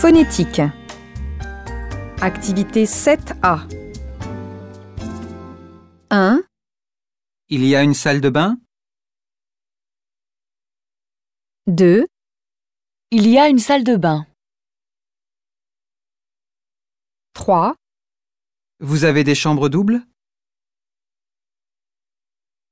phonétique. Activité 7A. 1, Il y a une salle de bain? 2, Il y a une salle de bain. 3, Vous avez des chambres doubles?